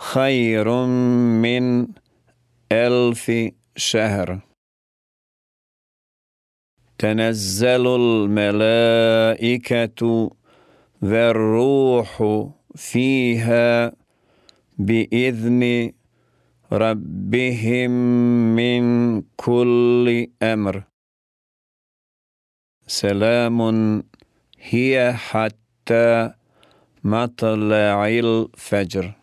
خير من ألف شهر. تنزل الملائكة والروح فيها بإذن ربهم من كل أمر. سلام هي حتى مطلع الفجر.